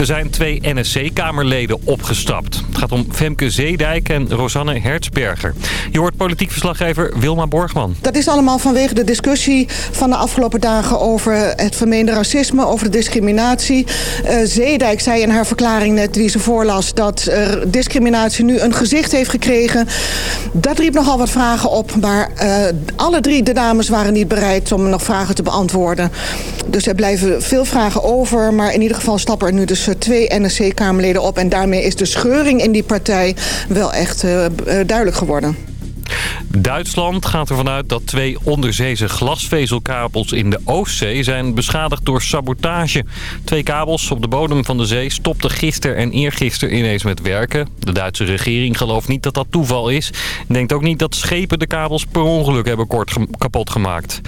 Er zijn twee NSC-kamerleden opgestapt. Het gaat om Femke Zeedijk en Rosanne Hertzberger. Je hoort politiek verslaggever Wilma Borgman. Dat is allemaal vanwege de discussie van de afgelopen dagen over het vermeende racisme, over de discriminatie. Uh, Zeedijk zei in haar verklaring net die ze voorlas dat discriminatie nu een gezicht heeft gekregen. Dat riep nogal wat vragen op, maar uh, alle drie de dames waren niet bereid om nog vragen te beantwoorden. Dus er blijven veel vragen over, maar in ieder geval stappen er nu dus twee NSC-Kamerleden op. En daarmee is de scheuring in die partij wel echt uh, duidelijk geworden. Duitsland gaat ervan uit dat twee onderzeese glasvezelkabels in de Oostzee zijn beschadigd door sabotage. Twee kabels op de bodem van de zee stopten gisteren en eergisteren ineens met werken. De Duitse regering gelooft niet dat dat toeval is. Denkt ook niet dat schepen de kabels per ongeluk hebben kort kapot gemaakt.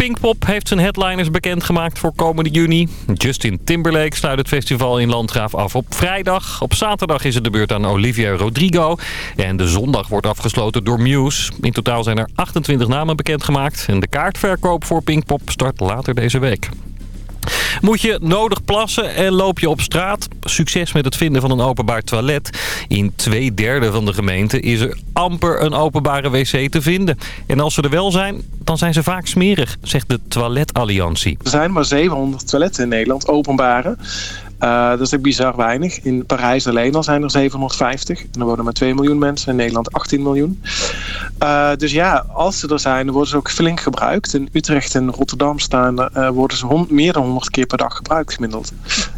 Pinkpop heeft zijn headliners bekendgemaakt voor komende juni. Justin Timberlake sluit het festival in Landgraaf af op vrijdag. Op zaterdag is het de beurt aan Olivia Rodrigo. En de zondag wordt afgesloten door Muse. In totaal zijn er 28 namen bekendgemaakt. En de kaartverkoop voor Pinkpop start later deze week. Moet je nodig plassen en loop je op straat? Succes met het vinden van een openbaar toilet. In twee derde van de gemeente is er amper een openbare wc te vinden. En als ze er wel zijn, dan zijn ze vaak smerig, zegt de Toiletalliantie. Er zijn maar 700 toiletten in Nederland, openbare. Uh, dat is bizar weinig. In Parijs alleen al zijn er 750. En er wonen maar 2 miljoen mensen. In Nederland 18 miljoen. Uh, dus ja, als ze er zijn, worden ze ook flink gebruikt. In Utrecht en Rotterdam staan, uh, worden ze meer dan 100 keer per dag gebruikt gemiddeld.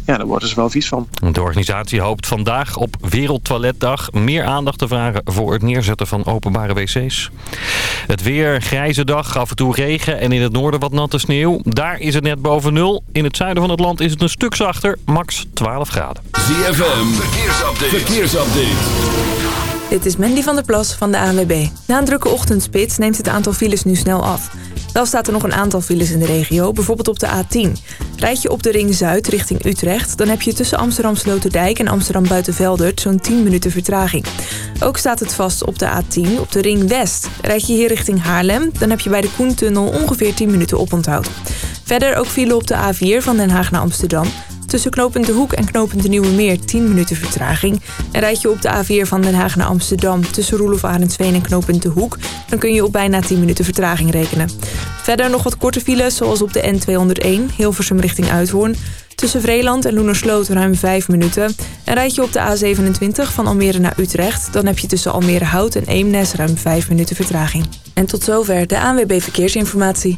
Ja, daar worden ze wel vies van. De organisatie hoopt vandaag op Wereldtoiletdag meer aandacht te vragen voor het neerzetten van openbare wc's. Het weer, grijze dag, af en toe regen en in het noorden wat natte sneeuw. Daar is het net boven nul. In het zuiden van het land is het een stuk zachter, max 12 graden. ZFM, verkeersupdate. verkeersupdate. Dit is Mandy van der Plas van de ANWB. Na een drukke ochtendspits neemt het aantal files nu snel af. Wel staat er nog een aantal files in de regio, bijvoorbeeld op de A10. Rijd je op de Ring Zuid richting Utrecht... dan heb je tussen Amsterdam Sloterdijk en Amsterdam Buitenveldert... zo'n 10 minuten vertraging. Ook staat het vast op de A10 op de Ring West. Rijd je hier richting Haarlem... dan heb je bij de Koentunnel ongeveer 10 minuten oponthoud. Verder ook file op de A4 van Den Haag naar Amsterdam... Tussen knooppunt De Hoek en knooppunt De Nieuwe Meer 10 minuten vertraging. En rijd je op de A4 van Den Haag naar Amsterdam tussen Roelof Arendsveen en knooppunt De Hoek... dan kun je op bijna 10 minuten vertraging rekenen. Verder nog wat korte files zoals op de N201 Hilversum richting Uithoorn... Tussen Vreeland en Loenersloot ruim 5 minuten. En rijd je op de A27 van Almere naar Utrecht... dan heb je tussen Almere Hout en Eemnes ruim 5 minuten vertraging. En tot zover de ANWB Verkeersinformatie.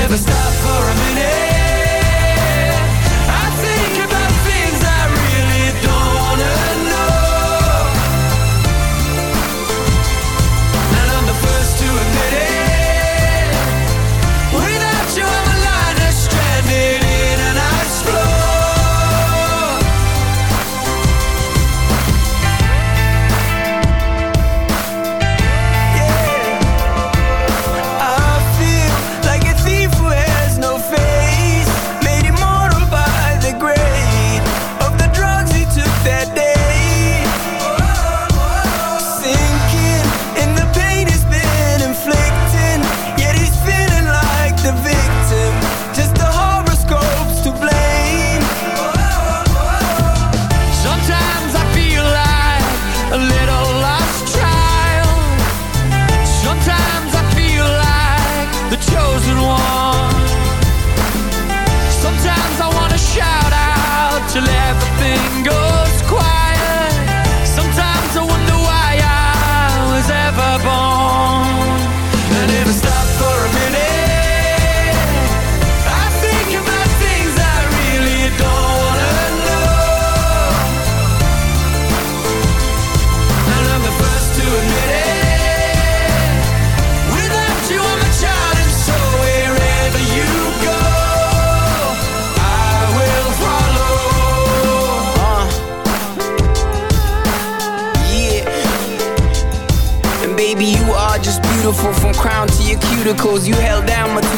Never stop for a minute cuticles. You held down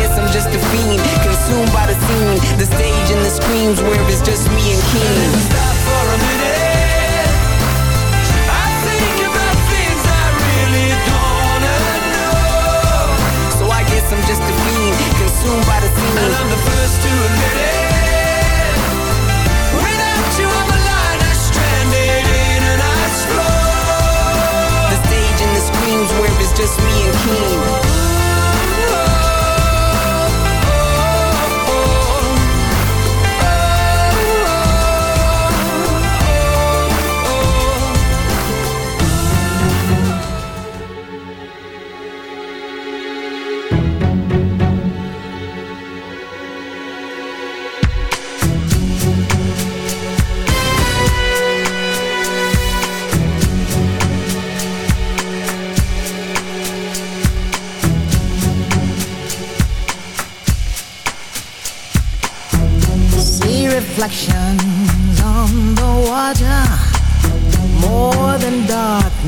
guess I'm just a fiend, consumed by the scene, the stage and the screams where it's just me and King. Stop for a minute. I think about things I really don't wanna know. So I guess I'm just a fiend, consumed by the scene. And I'm the first to admit it. Without you, I'm a liner stranded in an ice floor. The stage and the screams where it's just me and King.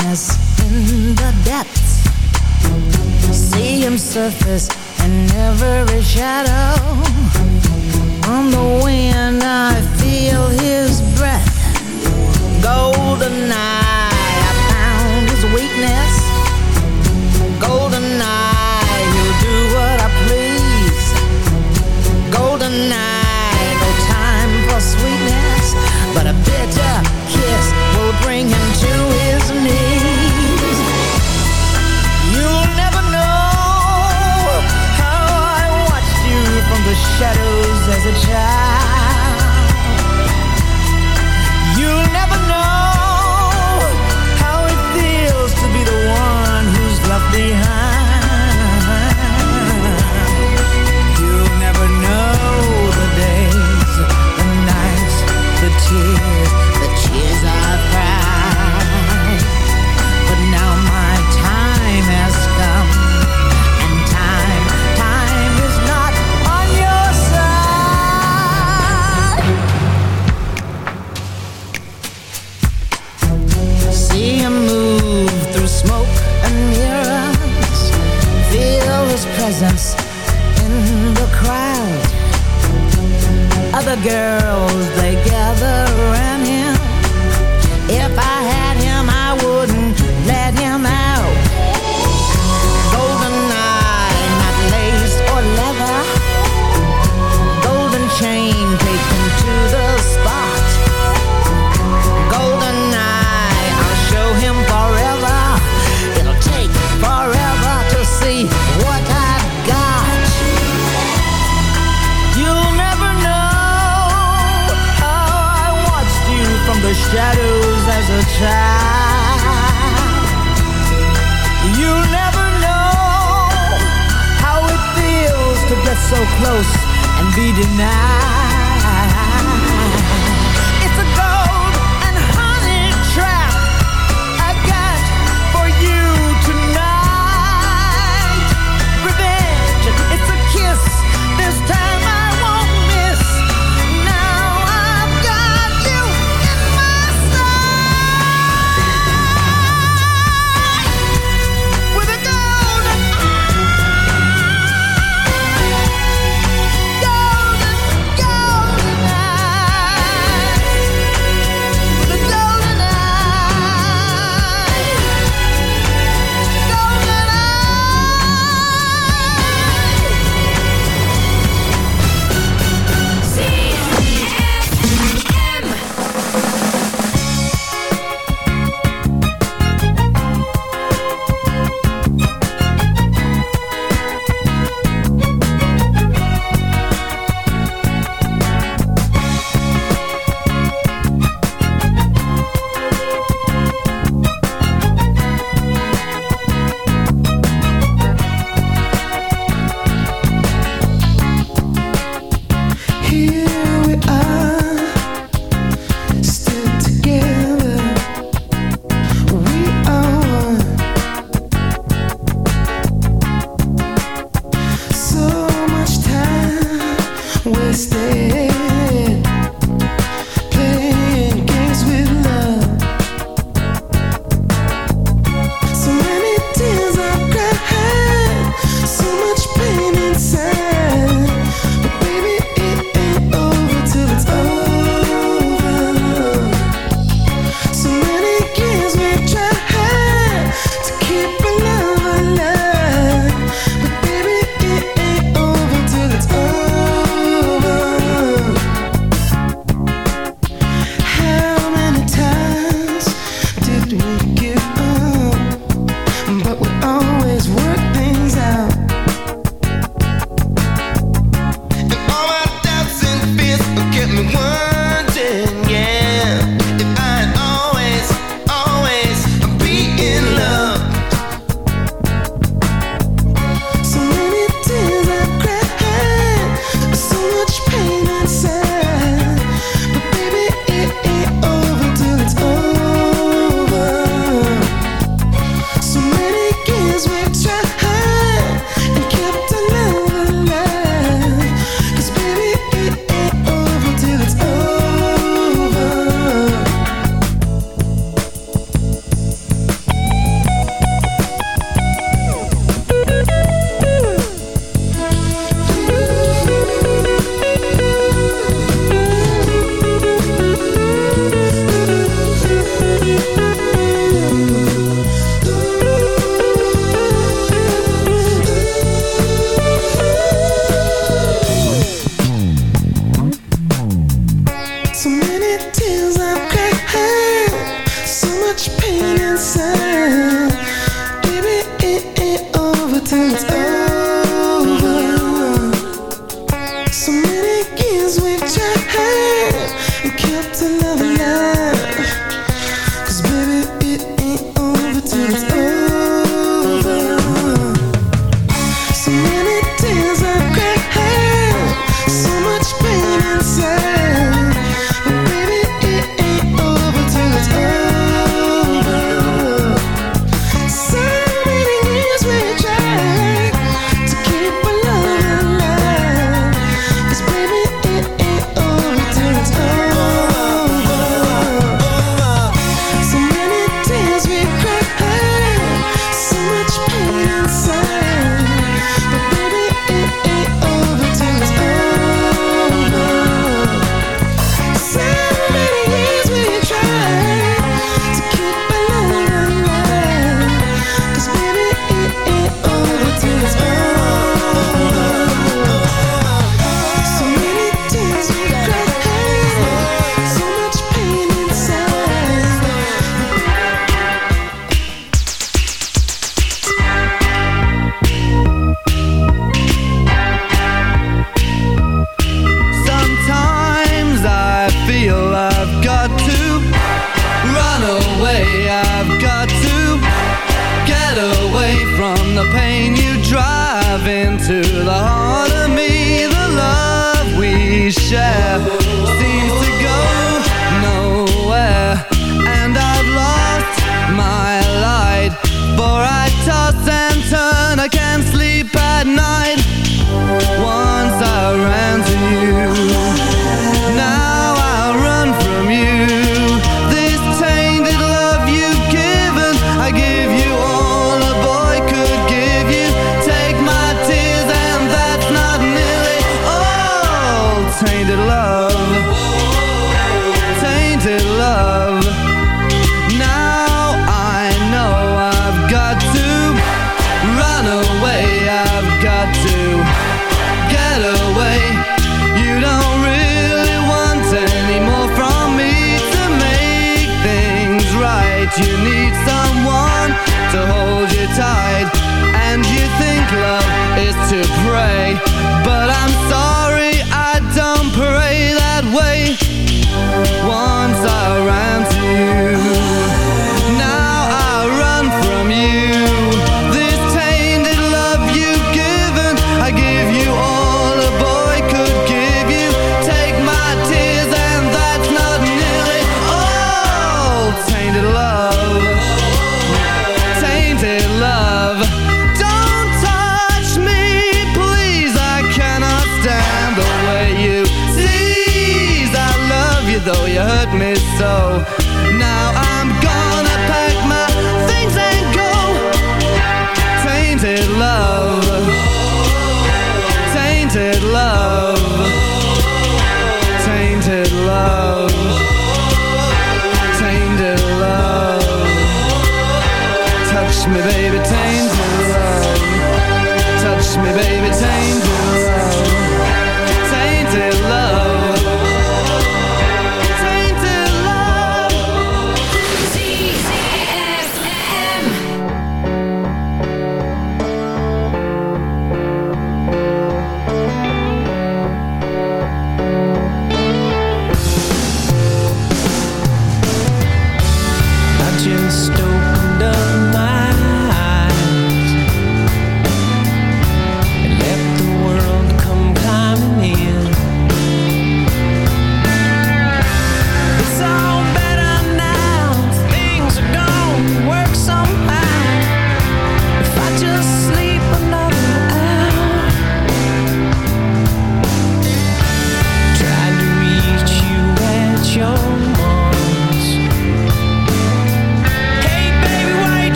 Darkness in the depths. See him surface in every shadow. On the wind, I feel his breath. Golden eye, I found his weakness. Golden eye, he'll do what I please. Golden eye, no time for sweetness, but a bitter kiss will bring him shadows as a child. You'll never know how it feels to be the one who's left behind. You'll never know the days, the nights, the tears, Other girls, they gather around him. If I a child. You'll never know how it feels to get so close and be denied.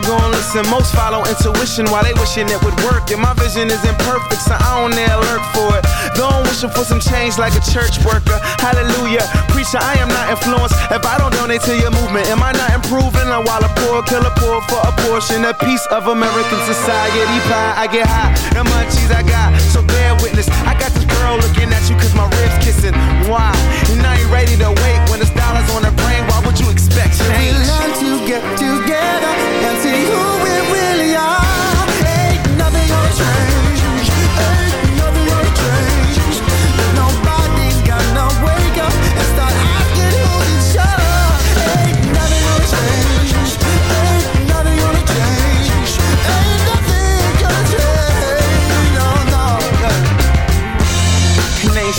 never gonna listen. Most follow intuition while they wishing it would work. And my vision is imperfect, so I don't dare lurk for it. Though I'm wishing for some change like a church worker. Hallelujah. Preacher, I am not influenced. If I don't donate to your movement, am I not improving? I'm while a poor killer poor for a portion, a piece of American society pie. I get high, the munchies I got, so bear witness. I got this girl looking at you cause my ribs kissing. Why? And I ain't ready to wait when the style is on her brain. Why would you expect change? So we learn to get together and see who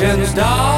Ocean's daughter.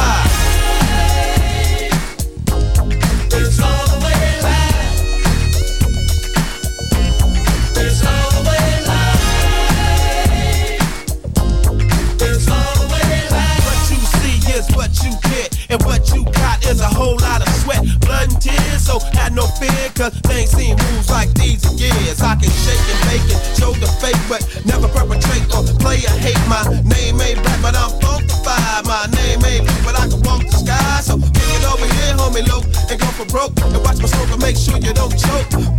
My name ain't black, but I'm funkified. My name ain't blue, but I can walk the sky. So kick it over here, homie, low, and go for broke. And watch my smoke and make sure you don't choke.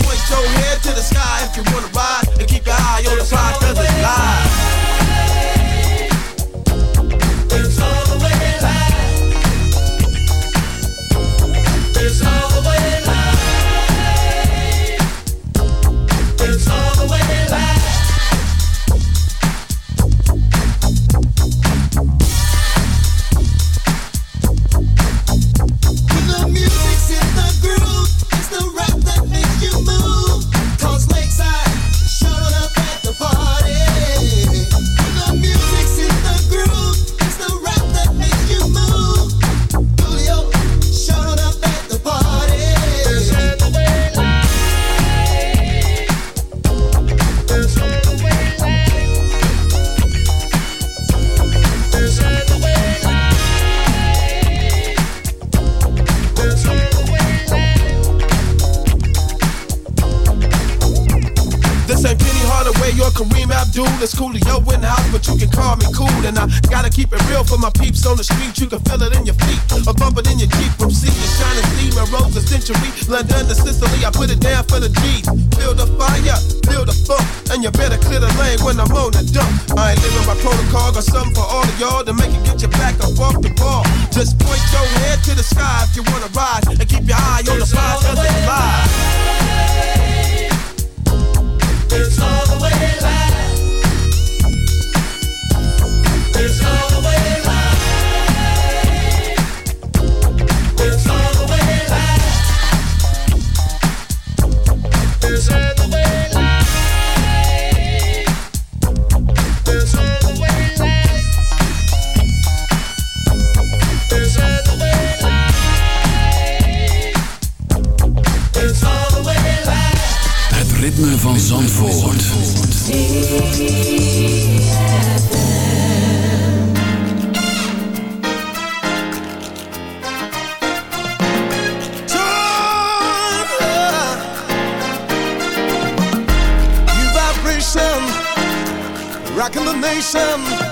Can feel it in your feet, A bump it in your Jeep. From sea to shining sea, Rose a century. London to Sicily, I put it down for the G's. Build a fire, build a funk, and you better clear the lane when I'm on the dump. I ain't living by protocol, got something for all of y'all to make it get your back up off the ball. Just point your head to the sky if you wanna ride, and keep your eye on the prize, cause it's live. It's all the way live. It's all the way rocking